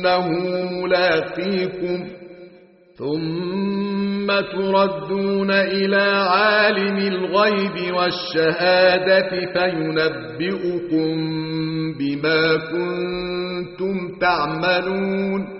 إنه ملاقيكم. ثم تردون إلى عالم الغيب والشهادة فينبئكم بما كنتم تعملون.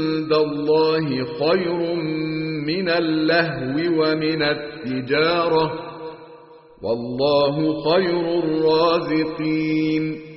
عند الله خير من اللهو ومن التجارة. والله خير الرازقين.